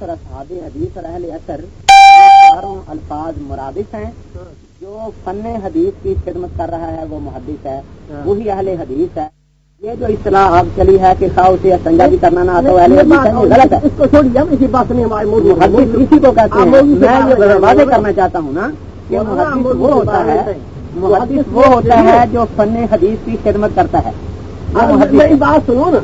اور اصحاب حدیث اور اہل اثر چاروں الفاظ مرادف ہیں۔ جو فن حدیث کی خدمت کر رہا ہے وہ محدث ہے۔ وہی اہل حدیث ہے۔ یہ جو اصطلاح اب چلی ہے کہ خواہ اسے سنجا بھی کرنا نہ حدیث ہے غلط ہے۔ اس کو چھوڑیے اسی بات نہیں ہمارے محدث اسی کو کہتے ہیں۔ میں یہ واضح کرنا چاہتا ہوں نا کہ محدث وہ ہوتا ہے محدث وہ ہوتا ہے جو فن حدیث کی خدمت کرتا ہے۔ میری بات سنو نا۔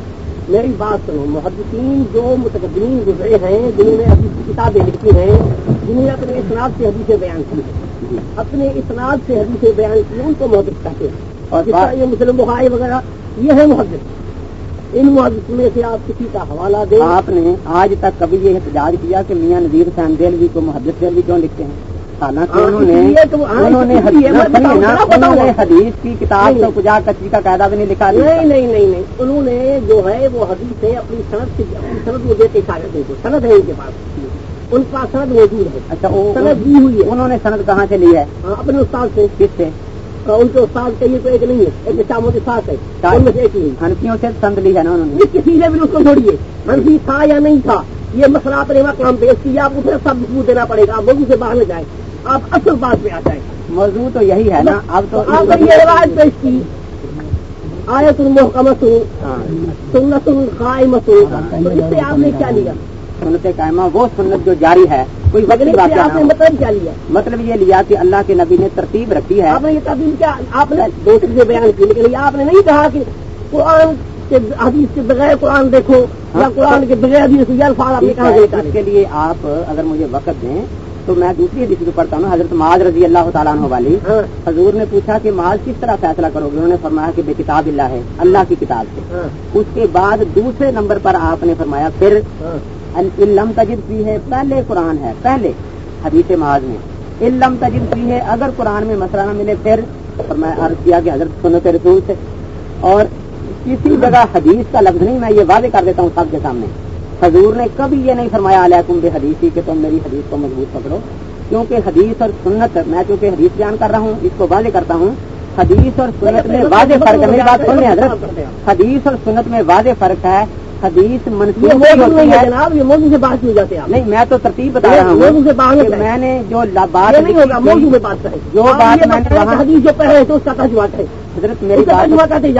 میری بات سنو محدثین جو متقدمین گزرے ہیں جنہوں نے حدیث کی کتابیں لکھی ہیں جنہوں نے اپنے اسناد سے حدیثیں بیان کی ہیں۔ اپنے اسناد سے حدیثیں بیان کی ہیں ان کو محدث کہتے ہیں۔ اور جس طرح یہ مسلم بخاری وغیرہ یہ ہے محدث۔ ان محدث میں سے آپ کسی کا حوالہ دیں۔ آپ نے آج تک کبھی یہ احتجاج کیا کہ میاں نذیر حسین دہلوی کو محدث دہلوی کیوں لکھتے ہیں؟ حالانکہ ہاں، انہوں نے ہاں، انہوں نے حدیث نے کی کتاب نہیں۔ تو کجا کچی کا قاعدہ بھی نہیں لکھا نہیں نہیں نہیں نہیں۔ انہوں نے جو ہے وہ حدیث ہے اپنی صنعت سے اپنی صنعت وہ دیتے کو صنعت ہے ان کے پاس۔ ان کا صنعت موجود ہے۔ اچھا صنعت دی ہوئی ہے۔ انہوں نے سند کہاں سے لی ہے؟ ہاں، اپنے استاد سے۔ کس سے؟ ان کے استاد کہیے تو ایک نہیں ہے ایک شاموں کے ساتھ ہے۔ ان میں سے ایک ہی ہے۔ ہنفیوں سے سند لی ہے نا انہوں نے؟ کسی نے بھی اس کو چھوڑیے منفی تھا یا نہیں تھا یہ مسئلہ اپنے مقام پہ اس کی آپ اسے سب دینا پڑے گا آپ موضوع سے باہر نہ جائیں۔ آپ اصل بات پہ آ جائیں۔ موضوع تو یہی ہے نا اب تو آپ نے یہ روایت پیش کی۔ آیت المحکمت ہاں۔ سنت القائمت تو اس سے آپ نے کیا لیا؟ سنت قائمہ وہ سنت جو جاری ہے کوئی وقت بات آپ نے مطلب کیا لیا؟ مطلب یہ لیا کہ اللہ کے نبی نے ترتیب رکھی ہے۔ آپ نے یہ تبدیل کیا آپ نے دوسری سے بیان کی لیکن آپ نے نہیں کہا کہ قرآن کے حدیث کے بغیر قرآن دیکھو یا ہاں۔ قرآن کے بغیر حدیث الفاظ آپ نے کہا اس کے لیے آپ اگر مجھے وقت دیں تو میں دوسری حدیث کو پڑھتا ہوں حضرت معاذ رضی اللہ تعالیٰ عنہ والی۔ ہاں۔ حضور نے پوچھا کہ معاذ کس طرح فیصلہ کرو گے؟ انہوں نے فرمایا کہ بے کتاب اللہ ہے اللہ کی کتاب سے۔ ہاں۔ اس کے بعد دوسرے نمبر پر آپ نے فرمایا پھر ہاں۔ علم تجد بھی ہے پہلے قرآن ہے پہلے حدیث معاذ میں۔ علم تجد بھی ہے اگر قرآن میں مسئلہ نہ ملے پھر فرمایا عرض کیا کہ حضرت سنت رسول سے۔ اور کسی جگہ حدیث کا لفظ نہیں میں یہ واضح کر دیتا ہوں سب کے سامنے۔ حضور نے کبھی یہ نہیں فرمایا علیکم بے حدیثی کہ تم میری حدیث کو مضبوط پکڑو کیونکہ حدیث اور سنت میں چونکہ حدیث بیان کر رہا ہوں اس کو واضح کرتا ہوں حدیث اور سنت میں واضح فرق ہے میری بات سن حضرت؟ حدیث اور سنت میں واضح فرق ہے حدیث منسوخ موضوع ہوتی نہیں ہے ہے۔ جناب یہ موضوع سے بات نہیں جاتے نہیں میں تو ترتیب بتا رہا ہوں سے میں نے جو بات نہیں ہوگا موضوع میں بات کریں۔ جو بات میں نے حدیث جو پڑھے تو اس کا کریں۔ حضرت میری بات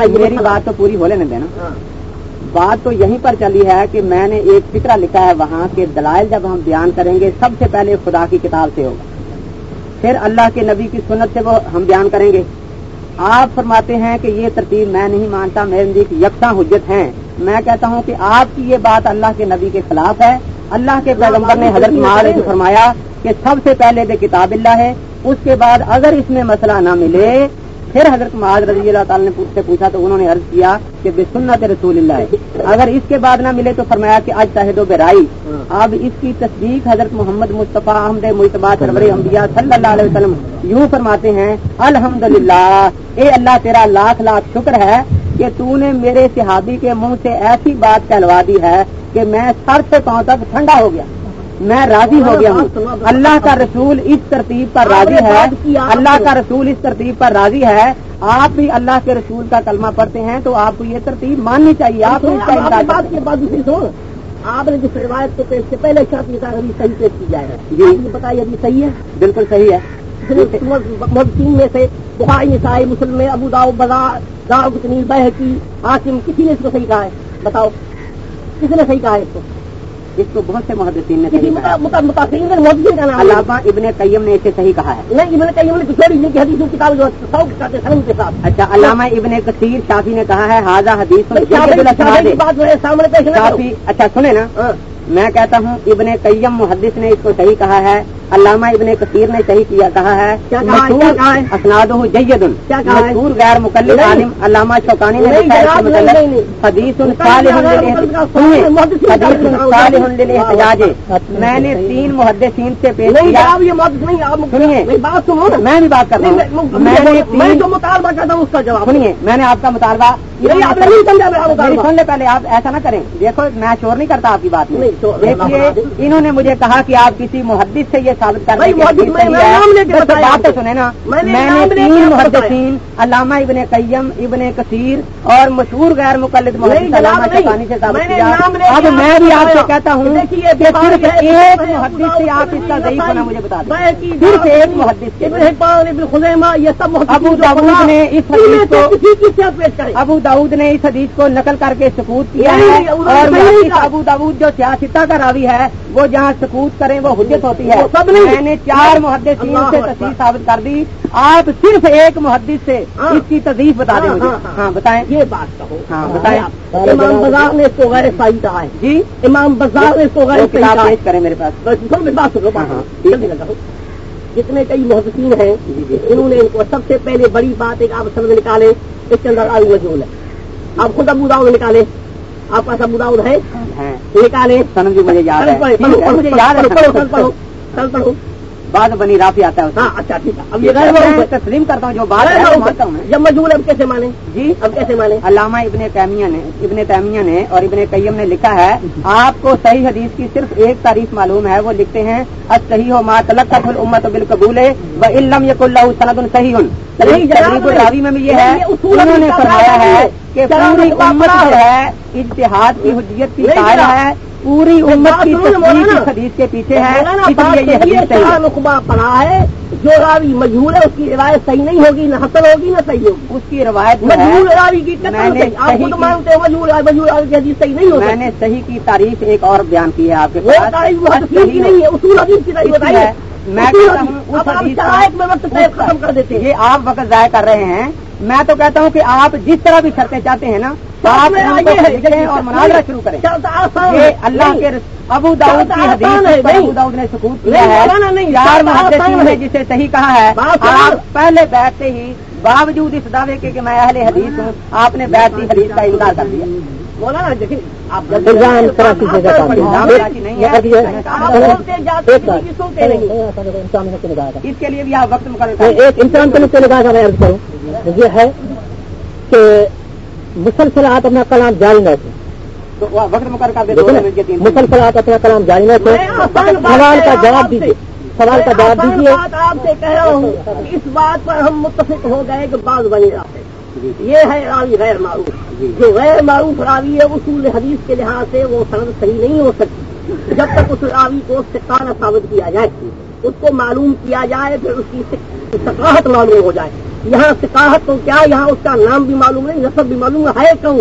میری بات تو پوری ہو لینے دینا ہاں۔ بات تو یہیں پر چلی ہے کہ میں نے ایک فکرہ لکھا ہے وہاں کے دلائل جب ہم بیان کریں گے، سب سے پہلے خدا کی کتاب سے ہوگا۔ پھر اللہ کے نبی کی سنت سے وہ ہم بیان کریں گے۔ آپ فرماتے ہیں کہ یہ ترتیب میں نہیں مانتا، میرے نزدیک یکساں حجت ہیں۔ میں کہتا ہوں کہ آپ کی یہ بات اللہ کے نبی کے خلاف ہے۔ اللہ کے پیغمبر نے حضرت معاذ سے فرمایا کہ سب سے پہلے بے کتاب اللہ ہے، اس کے بعد اگر اس میں مسئلہ نہ ملے پھر حضرت معاذ رضی اللہ تعالیٰ نے سے پوچھا تو انہوں نے عرض کیا کہ بے سنت رسول اللہ ہے۔ اگر اس کے بعد نہ ملے تو فرمایا کہ آج شاہد و برائی۔ اب اس کی تصدیق حضرت محمد مصطفیٰ احمد مشتبہ سرور انبیاء صلی اللہ علیہ وسلم یوں فرماتے ہیں، الحمدللہ، اے اللہ تیرا لاکھ لاکھ شکر ہے کہ تو نے میرے صحابی کے منہ سے ایسی بات کہلوا دی ہے کہ میں سر سے پاؤں تک ٹھنڈا ہو گیا۔ میں راضی ہو گیا ہوں۔ اللہ کا رسول اس ترتیب پر راضی ہے۔ اللہ کا رسول اس ترتیب پر راضی ہے۔ آپ بھی اللہ کے رسول کا کلمہ پڑھتے ہیں تو آپ کو یہ ترتیب ماننی چاہیے۔ آپ کو آپ نے جس روایت کو پیش سے پہلے شرط یہ تھا ابھی صحیح پیش کی جائے۔ جی۔ آپ یہ بتائیے ابھی صحیح ہے؟ بالکل صحیح ہے۔ محدثین میں سے بخاری نسائی مسلم ابو داؤ بازار داؤ کتنی بہ کی حاکم کسی نے اس کو صحیح کہا ہے؟ بتاؤ کسی نے صحیح کہا ہے اس کو؟ اس کو بہت سے محدثین نے صحیح کہا علامہ ابن قیم نے اسے صحیح کہا ہے۔ نہیں کہی انہوں نے چھوڑی نہیں کہ حدیثوں کتاب جو سو کے ساتھ سنگ کے ساتھ۔ اچھا علامہ ابن کثیر شافی نے کہا ہے حاضہ حدیث شافی اچھا سنے نا۔ ہاں۔ میں کہتا ہوں ابن قیم محدث نے اس کو صحیح کہا ہے۔ علامہ ابن کثیر نے صحیح کیا کہا ہے؟ اسناد جید کیا کہا ہے؟ مشہور غیر مقلد۔ عالم علامہ شوکانی نے۔ حدیث۔ للاحتجاج میں نے تین محدثین سے پیش میں بھی بات کر رہا ہوں میں- نے جو مطالبہ کرتا ہوں اس کا جواب سنیے میں نے آپ کا مطالبہ مطالبہ سن لے پہلے آپ ایسا نہ کریں۔ دیکھو میں شور نہیں کرتا آپ کی بات میں۔ دیکھیے انہوں نے مجھے کہا کہ آپ کسی محدث سے یہ ثابت کر بات تو۔ سنیں نا۔ میں نے تین محدثین علامہ ابن قیم ابن کثیر اور مشہور غیر مقلد محدث علامہ سے ثابت کیا۔ اب میں بھی آپ سے۔ کہتا ہوں کہ صرف ایک محدث سے آپ اس کا ضعیف ہونا مجھے بتا دیں۔ صرف ایک محدث سے۔ ابو خدا- نے اس حدیث کو- کسی کی داؤد نے اس حدیث کو نقل کر کے سکوت کیا ہے اور۔ ابو داؤد جو سیاستہ کا راوی ہے وہ جہاں سکوت کریں وہ حجت ہوتی ہے۔ میں نے چار محدثین سے۔ تصویر ثابت کر دی آپ صرف ایک محدث سے ہاں۔ اس کی تضیف بتا دیں ہاں، مجھے ہاں، ہاں۔ بتائیں یہ بات کہو ہاں، بتائیں۔ امام بازار نے اس کو غیر صحیح کہا ہے جی امام بازار نے اس کو غیر کتاب پیش کریں میرے پاس سن بات جتنے کئی محدثین ہیں جی، جی۔ انہوں نے ان کو سب سے پہلے بڑی بات ایک آپ سمجھ نکالے اس کے اندر آئی وجول ہے آپ خود ابو داؤد نکالے آپ کا ابو داؤد ہے۔ نکالے مجھے یاد ہے۔ پڑھو، پڑھو، ہے، ہے۔ بعد بنی رافی آتا ہے۔ ہاں اچھا ٹھیک ہے اب یہ ہے۔ تسلیم کرتا ہوں جو بات ہے وہ ہوں ہے۔ جب مجھول اب کیسے مانے جی اب کیسے مانے علامہ ابن تیمیہ نے ابن تیمیہ نے اور ابن قیم نے لکھا ہے آپ کو صحیح حدیث کی صرف ایک تعریف معلوم ہے وہ لکھتے ہیں صحیح ہو ما تلقت الامت بالقبول و علم یق اللہ سند صحیح جناب، تقریب الراوی میں بھی یہ ہے یہ اصول انہوں نے کا فرمایا ہے ہے۔ کہ پوری امت کا جو ہے۔ ہے اجتہاد کی حجیت کی قائل۔ ہے پوری امت کی تصدیق حدیث کے پیچھے ہے صحیح شاہ ہے۔ نخبہ پڑھا ہے جو راوی مجہور ہے اس کی روایت صحیح نہیں ہوگی نہ حسن ہوگی نہ صحیح ہوگی۔ اس کی روایت مجہور راوی کی آپ خود مانتے ہو مجہور مجہور راوی کی حدیث صحیح نہیں ہو میں نے صحیح کی تعریف ایک اور بیان کی ہے آپ کے وہ پاس نہیں ہے اصول حدیث کی تعریف ہے میں وقت ختم کر دیتے ہیں۔ یہ آپ وقت ضائع کر رہے ہیں۔ میں تو کہتا ہوں کہ آپ جس طرح بھی شرطیں چاہتے ہیں نا آئیے کو لکھیں اور مناظرہ شروع کریں یہ اللہ کے ابو داؤد کی حدیث۔ ابو داؤد نے سکوت کیا نہیں، ہے چار شرط محدثین نے۔ جسے صحیح کہا ہے۔ آپ پہلے بیٹھتے ہی باوجود اس دعوے کے کہ میں اہل حدیث ہوں آپ نے بیٹھتی حدیث کا انکار کر دیا اس کے لیے بھی آپ وقت مقرر ایک انسان کا میں عرض کروں یہ ہے کہ مسلسل آپ اپنا کلام جاری نہ رکھیں تو وہ وقت مقرر کر دے دیکھو دو نا، منٹ کے تین منٹ۔ مسلسل آپ اپنا کلام جاری بات سوال کا جواب۔ دیجیے سوال کا جواب دیجیے آپ سے کہہ رہا ہوں اس بات پر ہم متفق ہو گئے کہ بعض بنی راتے یہ ہے راوی غیر معروف۔ جو غیر معروف راوی ہے اصول حدیث کے لحاظ سے وہ سند صحیح نہیں ہو سکتی۔ جب تک اس راوی کو سکانہ ثابت کیا جائے اس کو معلوم کیا جائے پھر اس کی ثقافت معلوم ہو جائے۔ یہاں ثقافت تو کیا یہاں اس کا نام بھی معلوم نہیں نصب بھی معلوم ہے کہوں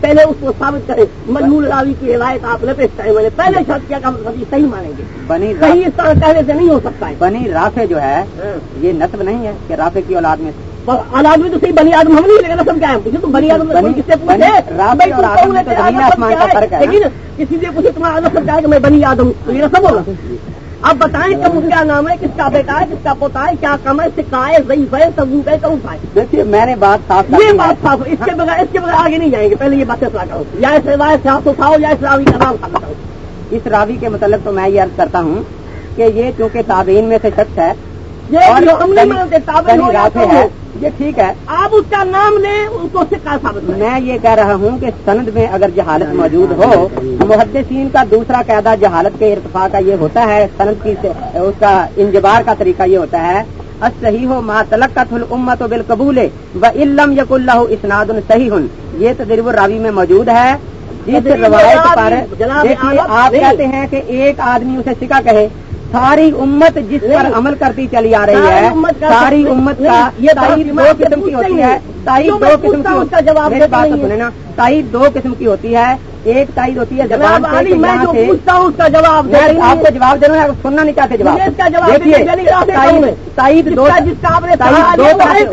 پہلے اس کو ثابت کریں۔ مجمول راوی کی روایت آپ نے پیش کریں میں نے پہلے شرط کیا کہ ہم صحیح مانیں گے۔ بنی صحیح اس طرح کہنے سے نہیں ہو سکتا ہے۔ بنی رافع جو ہے یہ نصب نہیں ہے کہ رافع کی اولاد میں آدمی تو صحیح بنی آدم ہم نہیں لیکن نسب کیا ہے؟ پوچھے تو بنی آدم کس سے پوچھے؟ لیکن کسی سے پوچھے تمہارا نسب کیا ہے کہ میں بنی آدم یہ نسب ہوگا۔ اب بتائیں کب اس کا نام ہے؟ کس کا بیٹا ہے؟ کس کا پوتا ہے؟ کیا کم ہے؟ سکھا ہے ضعیف ہے سبوت ہے کون سا ہے؟ دیکھیے میں نے بات صاف یہ۔ بات صاف۔ اس کے بغیر اس کے بغیر آگے نہیں جائیں گے۔ پہلے یہ بات فیصلہ کرو۔ یا اس روایت سے ہاتھ اٹھاؤ یا اس راوی کا نام کرو۔ اس راوی کے متعلق تو میں یہ عرض کرتا ہوں کہ یہ چونکہ تابعین میں سے شخص ہے یہ یہ ٹھیک ہے۔ آپ اس کا نام لیں ان کو سکا ثابت میں یہ کہہ رہا ہوں کہ سند میں اگر جہالت موجود ہو محدثین کا دوسرا قاعدہ جہالت کے ارتفاع کا یہ ہوتا ہے سند کی اس کا انجبار کا طریقہ یہ ہوتا ہے صحیح ہو ما تلقت الامت بالقبول و علم یق اللہ اسناد صحیح یہ تجرب راوی میں موجود ہے۔ جس روایت پر دیکھیے آپ۔ کہتے ہیں کہ ایک آدمی اسے سکا کہے۔ ساری امت جس پر۔ عمل کرتی چلی آ رہی ہے ساری امت کا یہ تائید دو قسم کی ہوتی ہے۔ تائید دو قسم کی ہوتی جواب میری بات ہے۔ سنیں نا تائید دو قسم کی ہوتی ہے ایک تائید ہوتی ہے کہ میں جو پوچھتا ہوں اس کا جواب آپ کو جواب رہا ہوں سننا نہیں چاہتے جواب دیکھیے۔ تائید- دو جس کا آپ نے تائید دو طرح ہے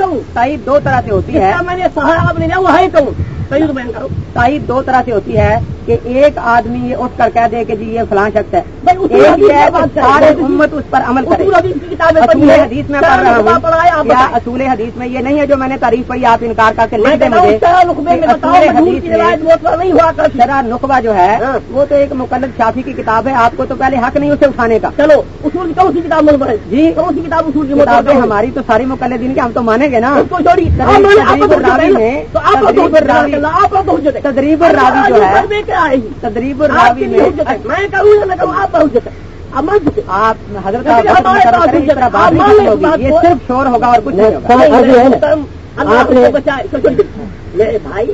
سے ہوتی ہے میں نے سہارا آپ نے وہ ہے کہوں صحیح تو بیان کرو۔ تائید دو طرح سے ہوتی ہے کہ ایک آدمی یہ اٹھ کر کہہ دے کہ جی یہ فلاں شخص ہے۔ ایک۔ سارے امت اس پر عمل کرے۔ اصول حدیث میں پڑھ رہا ہوں۔ یا۔ اصول حدیث میں یہ نہیں ہے جو میں نے تعریف پڑھی آپ انکار کر کے لکھ دیں مجھے۔ شرح نقبہ جو ہے ہاں۔ وہ تو ایک مقلد شافی کی کتاب ہے۔ آپ کو تو پہلے حق نہیں اسے اٹھانے کا۔ چلو اصول کی کون سی کتاب جی۔ کون سی کتاب اصول کی مطلب ہماری تو ساری مقلدین کی ہم تو مانیں گے نا۔ تدریب آپ کو تدریب الراوی جو ہے تدریب الراوی میں میں کروں یا نہ کروں آپ آپ حضرت یہ۔ صرف شور ہوگا اور کچھ۔ اللہ۔ میرے بھائی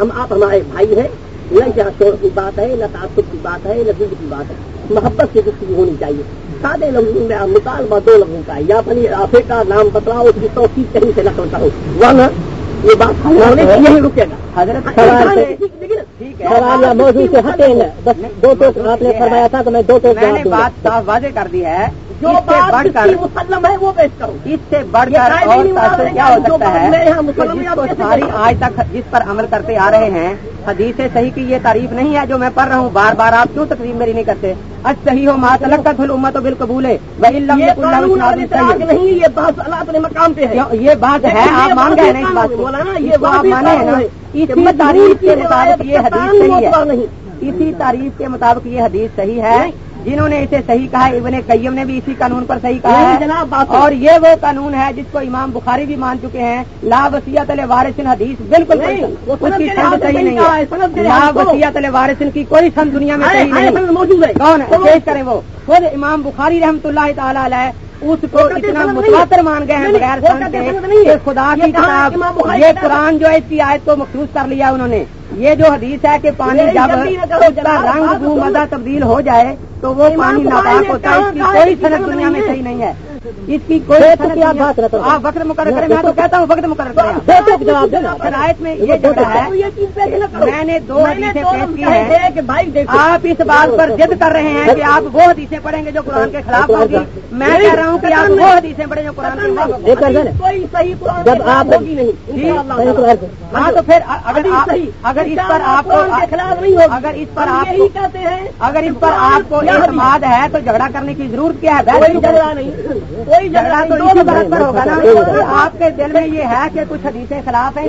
ہم آپ ہمارے بھائی ہیں۔ نہ جہاں شور کی بات ہے نہ تعصب کی بات ہے نہ ضد کی بات ہے۔ محبت سے گفتگو ہونی چاہیے۔ سادے لفظوں میں مطالبہ دو لفظوں کا ہے۔ یا اپنی رافے کا نام بتلاؤ اس کی توفیق کہیں سے نقل کرو۔ ورنہ یہ بات ہونے سے یہی رکے گا حضرت سوال یا موضوع سے ہٹیں گے بس دو ٹوک آپ نے فرمایا تھا تو میں دو ٹوک جواب بات صاف واضح کر دی ہے۔ جو بڑھ کر مسلم ہے وہ پیش کرو۔ اس سے بڑھ کر اور کیا ہو سکتا ہے کیسے ساری؟ آج تک جس پر عمل کرتے آ رہے ہیں حدیث صحیح کی یہ تعریف نہیں ہے جو میں پڑھ رہا ہوں۔ بار بار آپ کیوں تقریب میری نہیں کرتے؟ اچ صحیح ہو ماں تلک کا تھل امت و بالقبول ہے۔ نہیں یہ بات اللہ اپنے مقام پہ ہے۔ یہ بات ہے آپ مان گئے نا اس بات کو یہ آپ مانے ہیں نا اسی تعریف کے مطابق یہ حدیث صحیح ہے۔ اسی تعریف کے مطابق یہ حدیث صحیح ہے۔ جنہوں نے اسے صحیح کہا ابن قیم نے بھی اسی قانون پر صحیح کہا ہے۔ جناب، اور یہ وہ قانون ہے جس کو امام بخاری بھی مان چکے ہیں۔ لا وسیعت وارثن حدیث بالکل اس کی سند صحیح نہیں ہے، لا وسیعت وارثن کی کوئی سند دنیا میں صحیح نہیں۔ موجود ہے۔ کون ہے؟ پیش کریں وہ۔ خود امام بخاری رحمۃ اللہ تعالی علیہ اس کو اتنا متواتر مان گئے ہیں بغیر۔ خدا کی کتاب یہ۔ قرآن جو ہے اس کی آیت کو مخصوص کر لیا انہوں نے۔ یہ جو حدیث ہے کہ پانی جب اس کا رنگ۔ مزہ تبدیل ہو جائے تو وہ پانی ناپاک ہوتا ہے اس کی کہا- کوئی صنعت کہ دنیا میں۔ صحیح نہیں ہے اس کی کوئی کیا بات رہتا؟ آپ وقت مقرر کریں میں تو کہتا ہوں وقت مقرر کریں۔ شرائط میں یہ جگہ ہے۔ میں نے دو حدیثیں پیش کی ہیں۔ کہ بھائی دیکھو۔ آپ اس بات پر ضد کر رہے ہیں کہ آپ وہ حدیثیں پڑھیں گے جو قرآن کے خلاف ہوگی۔ میں کہہ رہا ہوں کہ آپ وہ حدیثیں پڑھیں جو قرآن کے خلاف۔ کوئی صحیح قرآن جب آپ- جی،۔ ہاں تو پھر اگر اگر اس پر آپ کو خلاف نہیں ہوگی اگر اس پر آپ کہتے ہیں اگر اس پر آپ کو۔ اعتماد ہے تو جھگڑا کرنے کی ضرورت کیا ہے؟ نہیں۔ کوئی جھگڑا تو دو پر ہوگا نا۔ آپ کے دل میں یہ ہے کہ کچھ حدیثیں خلاف ہیں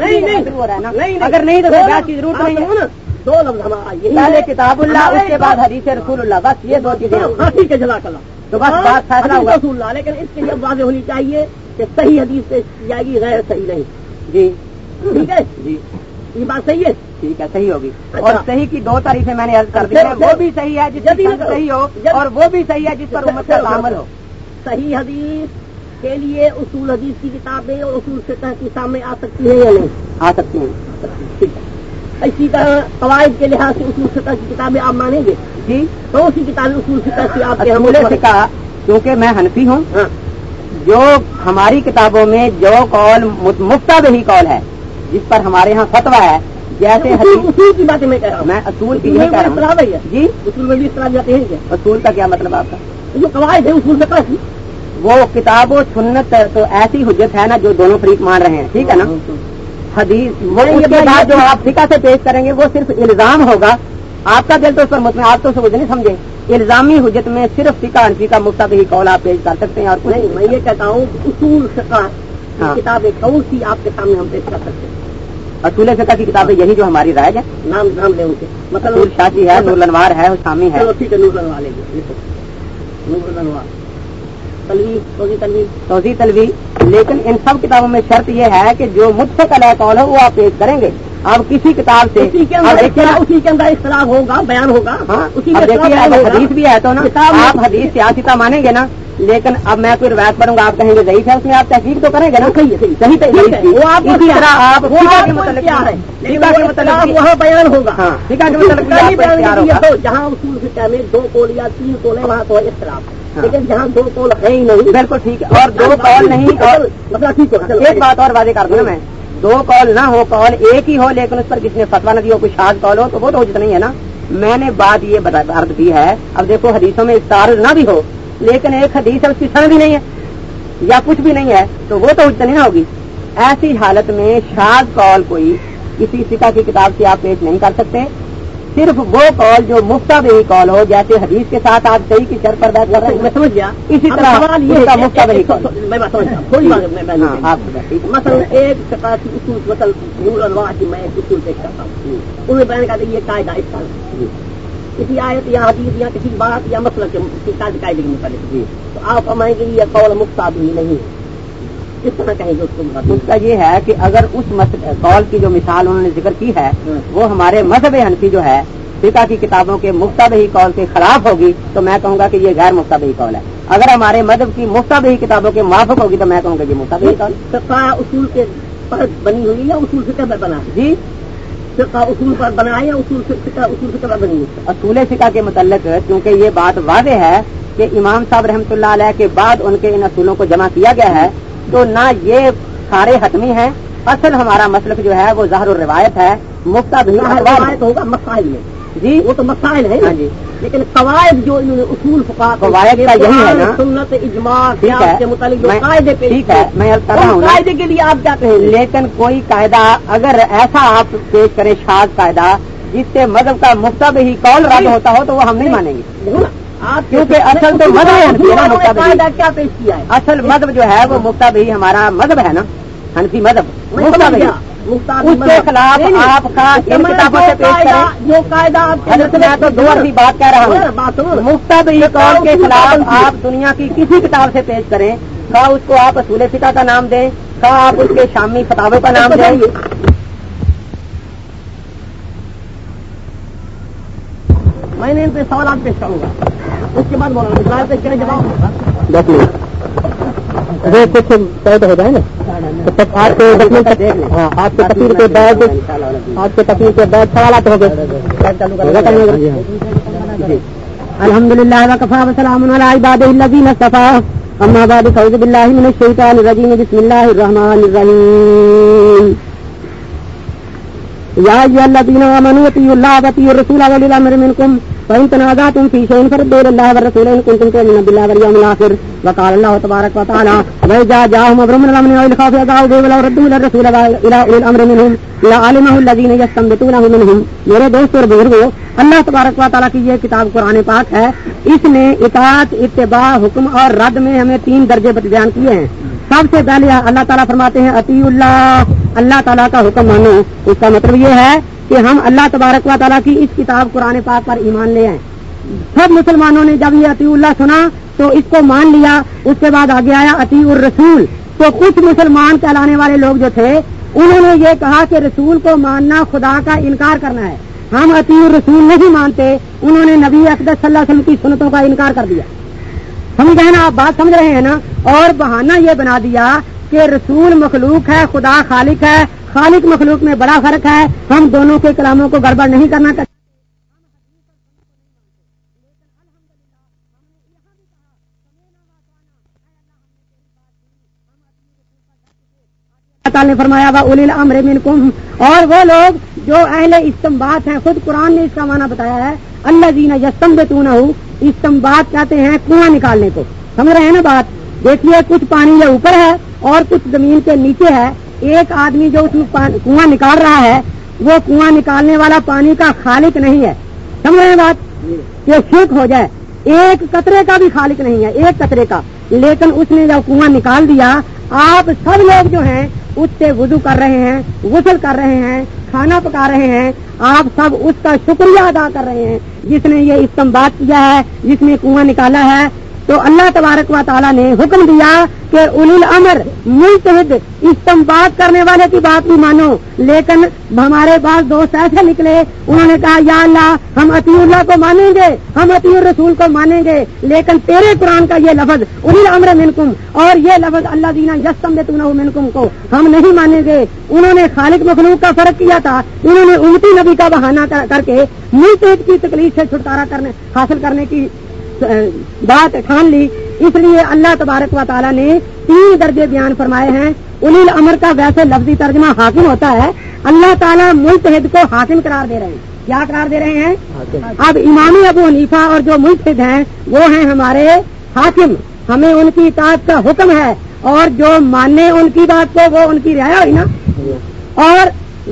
اگر نہیں تو دو پھر لفظ- بحث کی ضرورت آپ نہیں ہے۔ دو لفظ پہلے کتاب اللہ اس کے بعد حدیث رسول اللہ بس یہ دو چیزیں ہاں ٹھیک ہے جزاک اللہ۔ تو بس بات فیصلہ ہوا۔ رسول اللہ لیکن اس کے لیے واضح ہونی چاہیے کہ صحیح حدیث کی جائے گی غیر صحیح نہیں۔ جی۔ ٹھیک ہے؟ جی۔ یہ بات صحیح ہے؟ ٹھیک ہے صحیح ہوگی۔ اچھا۔ اور صحیح کی دو تعریفیں میں نے عرض کر دی ہیں۔ وہ بھی صحیح ہے جس کی۔ صحیح ہو اور وہ بھی صحیح ہے جس پر امت کا تعامل ہو۔ صحیح حدیث کے لیے اصول حدیث کی کتابیں اور اصول فقہ کی سامنے آ سکتی ہیں یا نہیں؟ آ سکتی ہیں۔ ٹھیک ہے۔ اسی طرح قواعد کے لحاظ سے اصول فقہ کی کتابیں آپ مانیں گے؟ جی۔ کون سی کتابیں اصول فقہ کی آپ کے اصول ہم فقہ کیونکہ میں حنفی ہوں ہاں۔ جو ہماری کتابوں میں جو قول مفتا بہی قول ہے جس پر ہمارے ہاں فتوا ہے جیسے اصول کی باتیں میں کہہ رہا ہوں۔ میں اصول کی میں کہہ رہا ہوں۔ جی۔ اصول میں بھی اصطلاح جاتے ہیں اصول کا کیا مطلب آپ کا؟ جو قواعد ہے اصول فقہ کی وہ کتاب و سنت تو ایسی حجت ہے نا جو دونوں فریق مان رہے ہیں ٹھیک ہے نا؟ حدیث وہ بات- جو آپ فقہ سے پیش کریں گے وہ صرف الزام ہوگا۔ آپ کا دل تو اس پر مطمئن آپ تو اسے نہیں سمجھے۔ الزامی حجت میں صرف فقہ انفی کا مفتا بہی قول آپ پیش کر سکتے ہیں اور نہیں میں یہ کہتا ہوں اصول فقہ کی ہاں۔ کتابیں کون سی آپ کے سامنے ہم پیش کر سکتے ہیں۔ اصول فقہ کی کتابیں یہی جو ہماری رائج ہے۔ نام نام لیں ان کے۔ اصول شاہی ہے نور الانوار ہے حسامی ہے۔ ٹھیک ہے نور لگوا لیں گے لکھو نور تلوی توضیع تلوی لیکن ان سب کتابوں میں شرط یہ ہے کہ جو متفق علیہ قول ہو وہ آپ پیش کریں گے۔ اب کسی کتاب سے اسی کے اندر اختلاف- ہوگا بیان ہوگا۔ ہاں۔ اسی ہوگا۔ حدیث بھی ہے تو نا آپ حدیث سیاستہ مانیں گے نا۔ لیکن اب میں کوئی روایت پڑھوں گا آپ کہیں گے ضعیف ہے اس میں آپ تحقیق تو کریں گے نا۔ صحیح ہے، ہے۔ ہے، آپ آپ آپ ہے؟ وہاں بیان ہوگا۔ ہاں۔ آپ ہے جہاں اصول میں دو کول یا تین کول ہے وہاں تو ہے اختلاف ہاں۔ لیکن جہاں دو کول ہے ہی نہیں۔ بالکل ٹھیک ہے۔ اور دو قول نہیں اور مسئلہ ٹھیک ہے۔ ایک بات اور واضح کر دوں میں۔ دو کال نہ ہو کال ایک ہی ہو لیکن اس پر کسی نے فتوا نہ دیا ہو کوئی شاد کال ہو تو وہ تو حجت نہیں ہے نا۔ میں نے بات یہ بتا عرض کی ہے۔ اب دیکھو حدیثوں میں افطار نہ بھی ہو لیکن ایک حدیث ہے اس کی سن بھی نہیں ہے یا کچھ بھی نہیں ہے تو وہ تو حجت نہیں نہ ہوگی۔ ایسی حالت میں شاد کال کوئی کسی فقہ کی کتاب سے آپ پیش نہیں کر سکتے۔ صرف وہ کال جو مفتا بہی کال ہو جیسے حدیث کے ساتھ آپ صحیح کی شرط پر بیٹھ کر رہے ہیں۔ میں سمجھ گیا۔ اسی طرح سوال یہ مفتا کہ- بہی میں ہاں مثلا ایک ثقافتی اصول مثلا نور انواع کی میں ایک اصول پیش کرتا ہوں۔ ان میں بیان کرتے ہیں یہ قاعدہ اس کا جی۔ کسی آیت یا حدیث یا کسی بات یا مسئلہ کے قاعدے کے متعلق۔ جی۔ تو آپ فرمائیں گے یہ قول مفتا بھی نہیں ہے۔ کس طرح کہیں گے اس کو اس کا یہ ہے کہ اگر اس کال کی جو مثال انہوں نے ذکر کی ہے ہاں۔ وہ ہمارے مذہب حنفی جو ہے فقہ کی کتابوں کے مفتبہی کال کے خلاف ہوگی تو میں کہوں گا کہ یہ غیر مفتبہی کال ہے۔ اگر ہمارے مذہب کی مفتبہی کتابوں کے موافق ہوگی تو میں کہوں گا یہ مفتبہی کال فقہ اصول کے پر بنی ہوئی یا اصول فقہ پر بنا؟ جی۔ فقہ اصول پر بنا یا اصول فقہ اصول فقہ پر بنی اصول فقہ کے متعلق کیونکہ یہ بات واضح ہے کہ امام صاحب رحمۃ اللہ علیہ کے بعد ان کے ان اصولوں کو جمع کیا گیا ہے تو نہ یہ سارے حتمی ہیں۔ اصل ہمارا مسلک جو ہے وہ ظاہر الروایت ہے۔ مفتا بھی روایت ہوگا مسائل میں جی؟ وہ تو مسائل ہے ہاں جی۔ لیکن قواعد جو انہوں نے اصول قواعد کا یہی ہے نا۔ سنت اجماع کے متعلق قاعدے ٹھیک ہے۔ میں قاعدے کے لیے آپ کیا کہیں گے لیکن کوئی قاعدہ اگر ایسا آپ پیش کریں شاذ قاعدہ جس سے مذہب کا مفتب ہی کال رد ہوتا ہو تو وہ ہم نہیں مانیں گے۔ کیونکہ اصل تو مذہب ہے کیا پیش کیا ہے؟ اصل مذہب جو ہے وہ مفتب ہی ہمارا مذہب ہے نا۔ حنفی مذہب۔ مفتاب اس کے خلاف آپ کا ان کتابوں سے پیش قاعدہ- کریں۔ حضرت میں تو دو عرضی بات کہہ رہا ہوں۔ مفتب ہی کال کے خلاف آپ دنیا کی کسی کتاب سے پیش کریں۔ خواہ اس کو آپ اصول فقہ کا نام دیں۔ خواہ آپ اس کے شامی فتاوے کا نام دیں۔ میں نے ان پہ سوالات پیش کروں گا۔ اس کے بعد بولا اسرائیل پہ کیا جواب دس منٹ وہ کچھ طے ہو جائے نا آپ کے ہاں آپ کے تقریر کے بعد آپ کے تقریر کے بعد سوالات ہو گئے الحمد للہ وقفا وسلام عباد الذین اصطفى اما بعد فاعوذ باللہ من الشیطان الرجیم۔ بسم اللہ الرحمن الرحیم۔ یا ایھا الذین آمنوا اطیعوا اللہ واطیعوا الرسول واولی الامر منکم۔ فإن تنازعتم في شيء فردوه إلى الله والرسول إن كنتم تؤمنون بالله واليوم الآخر وقال الله تبارك وتعالى وإذا جاءهم أمر من الأمن أو الخوف أذاعوا به ولو ردوا إلى الرسول وإلى أولي الأمر منهم لعلمه الذين يستنبطونه منهم میرے دوست اور بزرگوں اللہ تبارک و تعالیٰ کی یہ کتاب قرآن پاک ہے۔ اس نے اطاعت، اتباع، حکم اور رد میں ہمیں تین درجے بیان کیے ہیں۔ سب سے پہلے اللہ تعالیٰ فرماتے ہیں عطی اللہ۔ اللہ تعالیٰ کا حکم مانو۔ اس کا مطلب یہ ہے کہ ہم اللہ تبارک و تعالیٰ کی اس کتاب قرآن پاک پر ایمان لے آئیں سب مسلمانوں نے جب یہ عطی اللہ سنا تو اس کو مان لیا۔ اس کے بعد آگے آیا عطی الرسول۔ تو کچھ مسلمان کہلانے والے لوگ جو تھے، انہوں نے یہ کہا کہ رسول کو ماننا خدا کا انکار کرنا ہے۔ ہم عطی الرسول نہیں مانتے۔ انہوں نے نبی اقدس صلی اللہ علیہ وسلم کی سنتوں کا انکار کر دیا۔ سمجھ نا؟ آپ بات سمجھ رہے ہیں نا؟ اور بہانہ یہ بنا دیا کہ رسول مخلوق ہے، خدا خالق ہے، خالق مخلوق میں بڑا فرق ہے۔ ہم دونوں کے کلاموں کو گڑبڑ نہیں کرنا چاہتے۔ تعالیٰ نے فرمایا با اول الامر منکم اور وہ لوگ جو اہل استمبات ہیں، خود قرآن نے اس کا معنی بتایا ہے۔ اللہ جینا یستم استمبات کہتے ہیں کنواں نکالنے کو۔ سمجھ رہے ہیں نا بات؟ دیکھیے کچھ پانی یہ اوپر ہے اور کچھ زمین کے نیچے ہے۔ ایک آدمی جو اس میں کنواں نکال رہا ہے، وہ کنواں نکالنے والا پانی کا خالق نہیں ہے۔ سمجھ رہے ہیں بات؟ یہ شرک ہو جائے۔ ایک قطرے کا بھی خالق نہیں ہے، ایک قطرے کا۔ لیکن اس نے جب کنواں نکال دیا، آپ سب لوگ جو ہیں، اس سے وضو کر رہے ہیں، غسل کر رہے ہیں، کھانا پکا رہے ہیں۔ آپ سب اس کا شکریہ ادا کر رہے ہیں، جس نے یہ استمباد کیا ہے، جس نے کنواں نکالا ہے۔ تو اللہ تبارک و تعالیٰ نے حکم دیا کہ اول الامر ملتحد استمباد کرنے والے کی بات بھی مانو۔ لیکن ہمارے پاس دوست ایسے نکلے، انہوں نے کہا، یا اللہ، ہم عطی اللہ کو مانیں گے، ہم عطی الرسول کو مانیں گے۔ لیکن تیرے قرآن کا یہ لفظ اول الامر منکم، اور یہ لفظ اللہ دینا یسم منکم کو ہم نہیں مانیں گے۔ انہوں نے خالق مخلوق کا فرق کیا تھا، انہوں نے امتی نبی کا بہانہ کر کے ملتحد کی تکلیف سے چھٹکارا کرنے، حاصل کرنے کی بات ٹھان لی۔ اس لیے اللہ تبارک و تعالیٰ نے تین درجے بیان فرمائے ہیں۔ انیل امر کا ویسے لفظی ترجمہ حاکم ہوتا ہے۔ اللہ تعالیٰ ملتحد کو حاکم قرار دے رہے ہیں۔ کیا قرار دے رہے ہیں؟ اب امامی ابو حنیفہ اور جو ملتحد ہیں وہ ہیں ہمارے حاکم۔ ہمیں ان کی اطاعت کا حکم ہے۔ اور جو مانے ان کی بات کو وہ ان کی رعایا ہوئی نا۔ اور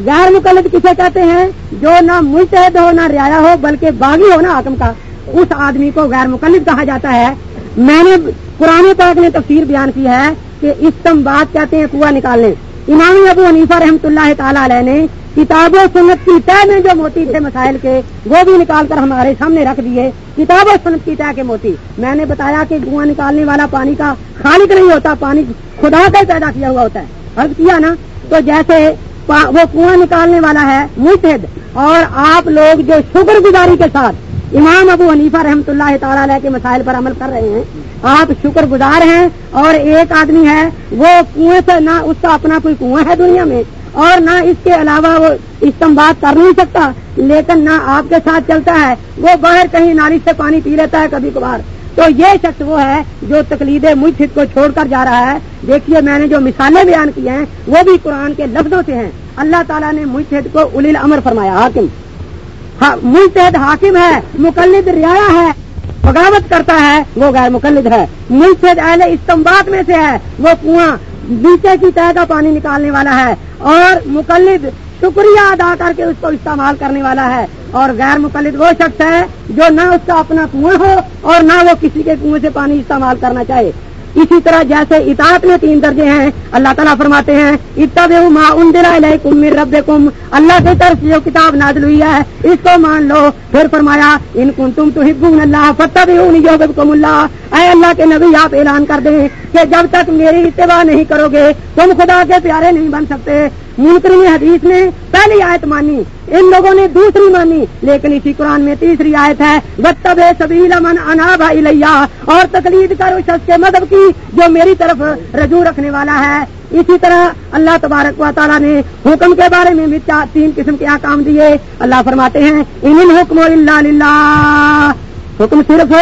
غیر مقلد کسے کہتے ہیں جو نہ مستحد ہو نہ رعایا ہو بلکہ باغی ہو نا حکم کا۔ اس آدمی کو غیر مقلد کہا جاتا ہے۔ میں نے پرانے پاک نے تفسیر بیان کی ہے کہ استم بات کہتے ہیں، کنواں نکالنے امام ابو حنیفہ رحمۃ اللہ تعالی علیہ نے کتاب و سنت کی طے میں جو موتی تھے مسائل کے، وہ بھی نکال کر ہمارے سامنے رکھ دیے۔ کتاب و سنت کی طے کے موتی۔ میں نے بتایا کہ کنواں نکالنے والا پانی کا خالق نہیں ہوتا، پانی خدا کا پیدا کیا ہوا ہوتا ہے۔ عرض کیا نا؟ تو جیسے وہ کنواں نکالنے والا ہے متحد اور آپ لوگ جو شکر گزاری کے ساتھ امام ابو حنیفہ رحمۃ اللہ تعالی علیہ کے مسائل پر عمل کر رہے ہیں۔ آپ شکر گزار ہیں اور ایک آدمی ہے، وہ کنویں سے نہ اس کا اپنا کوئی کنواں ہے دنیا میں اور نہ اس کے علاوہ وہ استعمال کر نہیں سکتا، لیکن نہ آپ کے ساتھ چلتا ہے۔ وہ باہر کہیں نالی سے پانی پی لیتا ہے کبھی کبھار۔ تو یہ شخص وہ ہے جو تقلید مجھد کو چھوڑ کر جا رہا ہے۔ دیکھیے میں نے جو مثالیں بیان کی ہیں، وہ بھی قرآن کے لفظوں سے ہیں۔ اللہ تعالیٰ نے مجھد کو الیل امر فرمایا، حاکم۔ ہاں، مجھد حاکم ہے مقلد ریا ہے بغاوت کرتا ہے وہ غیر مقلد ہے۔ مجھد اہل استمباد میں سے ہے وہ کنواں نیچے کی طے کا پانی نکالنے والا ہے۔ اور مقلد شکریہ ادا کر کے اس کو استعمال کرنے والا ہے۔ اور غیر مقلد وہ شخص ہے جو نہ اس کا اپنا کنواں ہو اور نہ وہ کسی کے کنویں سے پانی استعمال کرنا چاہے۔ اسی طرح جیسے اطاعت میں تین درجے ہیں، اللہ تعالیٰ فرماتے ہیں اتب ما علیکم من ربکم۔ اللہ کی طرف جو کتاب نازل ہوئی ہے، اس کو مان لو۔ پھر فرمایا، ان کن تم تو اللہ فتح اللہ۔ اے اللہ کے نبی، آپ اعلان کر دیں کہ جب تک میری اتباع نہیں کرو گے، تم خدا کے پیارے نہیں بن سکتے۔ منکرین حدیث نے پہلی آیت مانی، ان لوگوں نے دوسری مانی، لیکن اسی قرآن میں تیسری آیت ہے بتب سبیل من انا بھائی لیا اور تقلید کرو شخص کے مدب کی جو میری طرف رجوع رکھنے والا ہے۔ اسی طرح اللہ تبارک و تعالیٰ نے حکم کے بارے میں بھی تین قسم کے کام دیے۔ اللہ فرماتے ہیں، ان حکم اللہ حکم صرف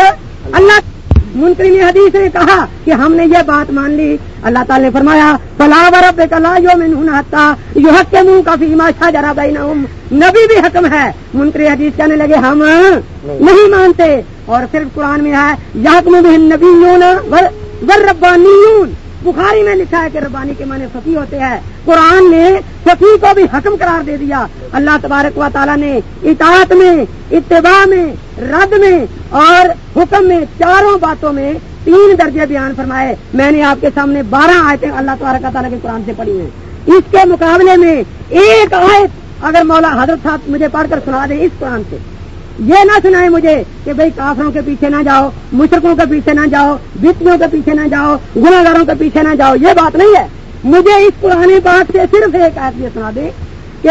اللہ، منکرین حدیث نے کہا کہ ہم نے یہ بات مان لی۔ اللہ تعالی نے فرمایا فلا رب کلا یو من یو حق کے منہ کا فیما شاہ جرا بین نبی بھی حکم ہے۔ منکری حدیث کہنے لگے ہم نہیں۔ مانتے۔ اور صرف قرآن میں ہے یحکم بھی نبی ور ربانی بخاری میں لکھا ہے کہ ربانی کے معنی فقی ہوتے ہیں۔ قرآن نے فقی کو بھی حکم قرار دے دیا۔ اللہ تبارک و تعالیٰ نے اطاعت میں اتباع میں رد میں اور حکم میں چاروں باتوں میں تین درجے بیان فرمائے۔ میں نے آپ کے سامنے بارہ آیتیں اللہ تبارک تعالیٰ کے قرآن سے پڑھی ہیں۔ اس کے مقابلے میں ایک آیت اگر مولا حضرت صاحب مجھے پڑھ کر سنا دیں اس قرآن سے۔ یہ نہ سنائے مجھے کہ بھئی کافروں کے پیچھے نہ جاؤ مشرقوں کے پیچھے نہ جاؤ بتوں کے پیچھے نہ جاؤ گناگاروں کے پیچھے نہ جاؤ، یہ بات نہیں ہے۔ مجھے اس پرانی بات سے صرف ایک آیت یہ سنا دے کہ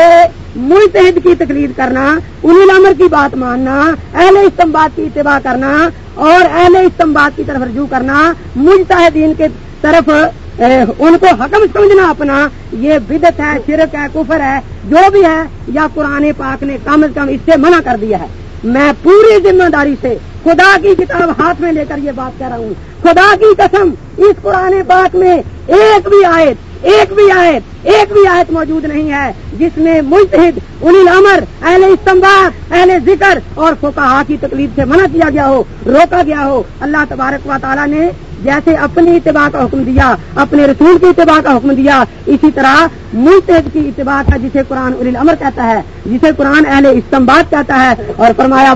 متحد کی تقلید کرنا انہیں الامر کی بات ماننا، اہل استمباد کی اتباع کرنا اور اہل استمباد کی طرف رجوع کرنا، مجتہدین کے طرف ان کو حکم سمجھنا اپنا، یہ بدت ہے، شرک ہے، کفر ہے، جو بھی ہے، یا قرآن پاک نے کم از کم اس سے منع کر دیا ہے۔ میں پوری ذمہ داری سے خدا کی کتاب ہاتھ میں لے کر یہ بات کہہ رہا ہوں۔ خدا کی قسم، اس قرآن پاک میں ایک بھی آیت ایک بھی آیت، ایک بھی آیت موجود نہیں ہے جس میں مستحد انل امر اہل استمبار اہل ذکر اور فوکہ کی تکلیف سے منع کیا گیا ہو، روکا گیا ہو۔ اللہ تبارک و تعالیٰ نے جیسے اپنی اتباع کا حکم دیا، اپنے رسول کی اتباع کا حکم دیا، اسی طرح ملتحد کی اتباع کا جسے قرآن ار الامر کہتا ہے، جسے قرآن اہل استمباد کہتا ہے اور فرمایا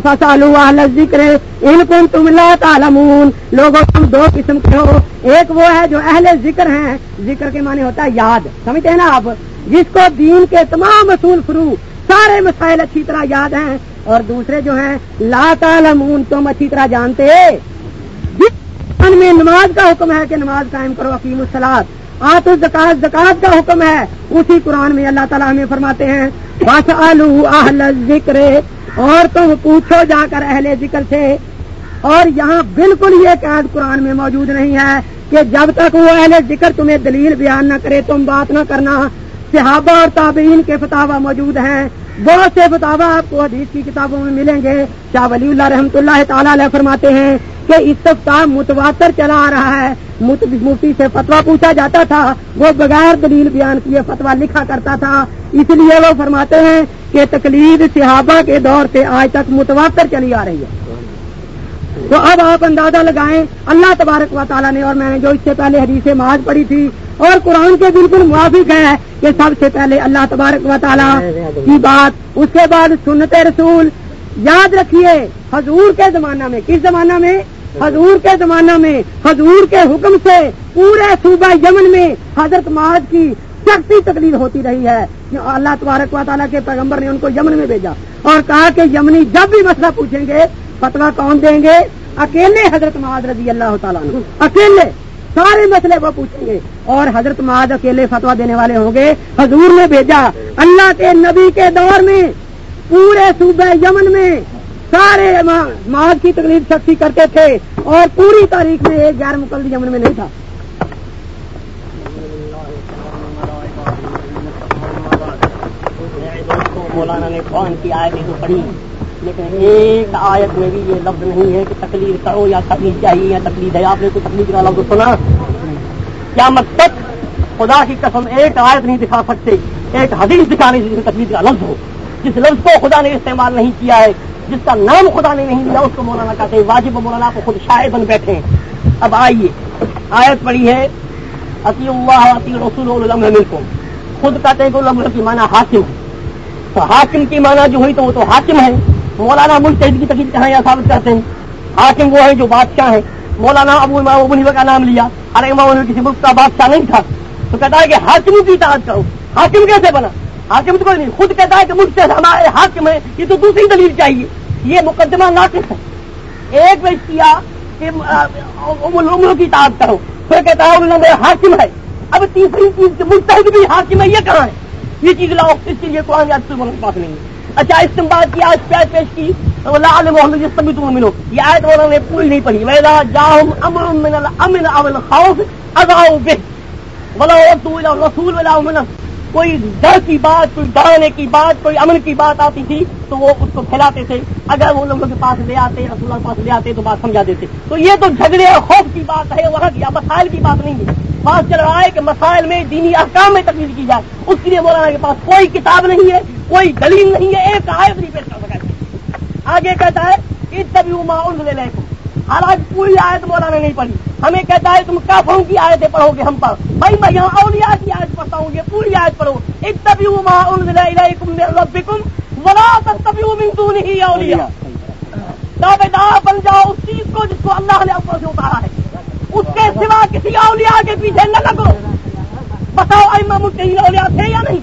ذکر ان کو تم لا تعلمون۔ لوگوں تم دو قسم کے ہو ایک وہ ہے جو اہل ذکر ہیں، ذکر کے معنی ہوتا ہے یاد، سمجھتے ہیں نا آپ؟ جس کو دین کے تمام اصول فرو، سارے مسائل اچھی طرح یاد ہیں، اور دوسرے جو ہیں، لا تعلمون، تم اچھی طرح جانتے۔ میں نماز کا حکم ہے کہ نماز قائم کرو عقیم السلاد آت الزکات زکات کا حکم ہے۔ اسی قرآن میں اللہ تعالیٰ ہمیں فرماتے ہیں بس آلو ذکر اور تم پوچھو جا کر اہل ذکر سے۔ اور یہاں بالکل یہ قید قرآن میں موجود نہیں ہے۔ کہ جب تک وہ اہل ذکر تمہیں دلیل بیان نہ کرے، تم بات نہ کرنا۔ صحابہ اور تابعین کے فتوا موجود ہیں۔ بہت سے فتوا آپ کو حدیث کی کتابوں میں ملیں گے۔ شاہ ولی اللہ رحمۃ اللہ تعالی علیہ فرماتے ہیں کہ استفتا متواتر چلا آ رہا ہے۔ مفتی سے فتوا پوچھا جاتا تھا۔ وہ بغیر دلیل بیان کیے فتوا لکھا کرتا تھا۔ اس لیے وہ فرماتے ہیں کہ تقلید صحابہ کے دور سے آج تک متواتر چلی آ رہی ہے۔ تو اب آپ اندازہ لگائیں، اللہ تبارک و تعالیٰ نے اور میں نے جو اس سے پہلے حدیث ماج پڑی تھی اور قرآن کے بالکل موافق ہے کہ سب سے پہلے اللہ تبارک و تعالیٰ کی بات، اس کے بعد سنت رسول۔ یاد رکھیے، حضور کے زمانہ میں، کس زمانہ میں؟ حضور کے زمانہ میں، حضور کے حکم سے پورے صوبہ یمن میں حضرت مہاد کی سختی تقریر ہوتی رہی ہے۔ اللہ تبارک و تعالیٰ کے پیغمبر نے ان کو یمن میں بھیجا اور کہا کہ یمنی جب بھی مسئلہ پوچھیں گے فتوا کون دیں گے؟ اکیلے حضرت معاذ رضی اللہ تعالیٰ اکیلے۔ سارے مسئلے وہ پوچھیں گے۔ اور حضرت معاذ اکیلے فتوا دینے والے ہوں گے؟ حضور نے بھیجا۔ اللہ کے نبی کے دور میں، پورے صوبہ یمن میں سارے معاذ کی تکلیف سختی کرتے تھے۔ اور پوری تاریخ میں ایک غیر مقلد یمن میں نہیں تھا۔ مولانا نے قرآن کی آیتیں تو پڑھی۔ لیکن ایک آیت میں بھی یہ لفظ نہیں ہے کہ تکلیف کرو یا تکلیف چاہیے یا تکلیف ہے۔ آپ نے کوئی تکلیف کا لفظ سنا؟ کیا مقصد؟ خدا کی قسم ایک آیت نہیں دکھا سکتے۔ ایک حدیث دکھا نہیں جس میں تکلیف کا لفظ ہو۔ جس لفظ کو خدا نے استعمال نہیں کیا ہے، جس کا نام خدا نے نہیں لیا، اس کو مولانا کہتے ہیں واجب مولانا کو خود شاعر بن بیٹھے ہیں۔ اب آئیے۔ آیت پڑی ہے عطی اللہ عطی رسول کو خود کہتے ہیں کہ کی مانا حاکم ہے۔ تو حاکم کی مانا جو ہوئی تو وہ تو حاکم ہے۔ مولانا ملتحد کی تکلیف کہاں یا ثابت کرتے ہیں۔ حاکم وہ ہے جو بادشاہ ہے مولانا ابو امام ابو کا نام لیا۔ ارے امام کسی ملک کا بادشاہ نہیں تھا۔ تو کہتا ہے کہ حاکم کی اطاعت کرو۔ حاکم کیسے بنا؟ حاکم تو کوئی نہیں۔ خود کہتا ہے کہ مجھ سے ہمارے حاکم ہے یہ تو دوسری دلیل چاہیے۔ یہ مقدمہ ناقص ہے۔ ایک پیش کیا کہ عمروں کی اطاعت کرو۔ پھر کہتا ہے حاکم ہے۔ اب تیسری چیز مستحد بھی حاکم ہے، یہ کہاں ہے؟ یہ چیز لاؤ اس کے لیے قرآن یاد پاس نہیں اچھا استعمال کی آج پیش پیش کی اللہ محمد جس تم تم ملو یہ آیت والا نے پوری نہیں پڑھی۔ ویلا جاؤ امن من امن اول خوف اگاؤ بے ولا رسول ولا من کوئی ڈر کی بات، کوئی ڈرانے کی بات، کوئی امن کی بات آتی تھی، تو وہ اس کو پھیلاتے تھے۔ اگر وہ لوگوں کے پاس لے آتے، رسول اللہ کے پاس لے آتے، تو بات سمجھا دیتے۔ تو یہ تو جھگڑے اور خوف کی بات ہے، وہاں کی مسائل کی بات نہیں ہے۔ بات چل رہا ہے کہ مسائل میں دینی احکام میں تکلیف کی جائے۔ اس کے لیے مولانا کے پاس کوئی کتاب نہیں ہے۔ کوئی دلیل نہیں ہے، ایک آیت نہیں پیش کر سکا آگے کہتا ہے اس تبھی معاون لے لے حالانکہ پوری آیت مولانا نہیں پڑھی۔ ہمیں کہتا ہے، تم کافوں کی آیتیں پڑھو گے ہم پر۔ بھائی، میں یہاں اولیاء کی آیت پڑھتا ہوں یہ پوری آیت پڑھو۔ اس تبھی معاون لے ربکم ولا تبھی من دونه اولیاء۔ دعوے دار بن جاؤ اس چیز کو جس کو اللہ نے اوپر سے اتارا ہے۔ اس کے سوا کسی اولیاء کے پیچھے نہ لگو۔ بتاؤ ایما مجھے اولیاء تھے یا نہیں؟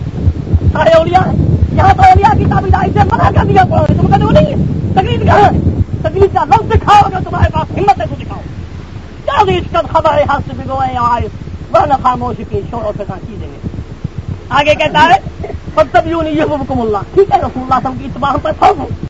سارے اولیاء یہاں تو اولیاء کی تعبیر سے منع کر دیا پڑا تم کہتے وہ نہیں ہے تکلیف کہاں ہے؟ تکلیف کا لفظ دکھاؤ گا تمہارے پاس ہمت ہے تو دکھاؤ۔ کیا اس کا خبر ہے ہاتھ سے بگوائے آئے۔ ورنہ خاموش کی شور سے کہاں چیزیں گے آگے کہتا ہے سب تب یوں نہیں یہ حکم اللہ ٹھیک ہے رسول اللہ سب کی اتباع پر فرض ہے